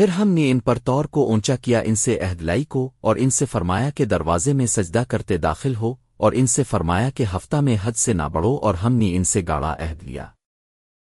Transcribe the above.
پھر ہم نے ان پر طور کو اونچا کیا، ان سے عہدلائی کو اور ان سے فرمایا کہ دروازے میں سجدہ کرتے داخل ہو اور ان سے فرمایا کہ ہفتہ میں حد سے نہ بڑھو اور ہم نے ان سے گاڑا عہد لیا۔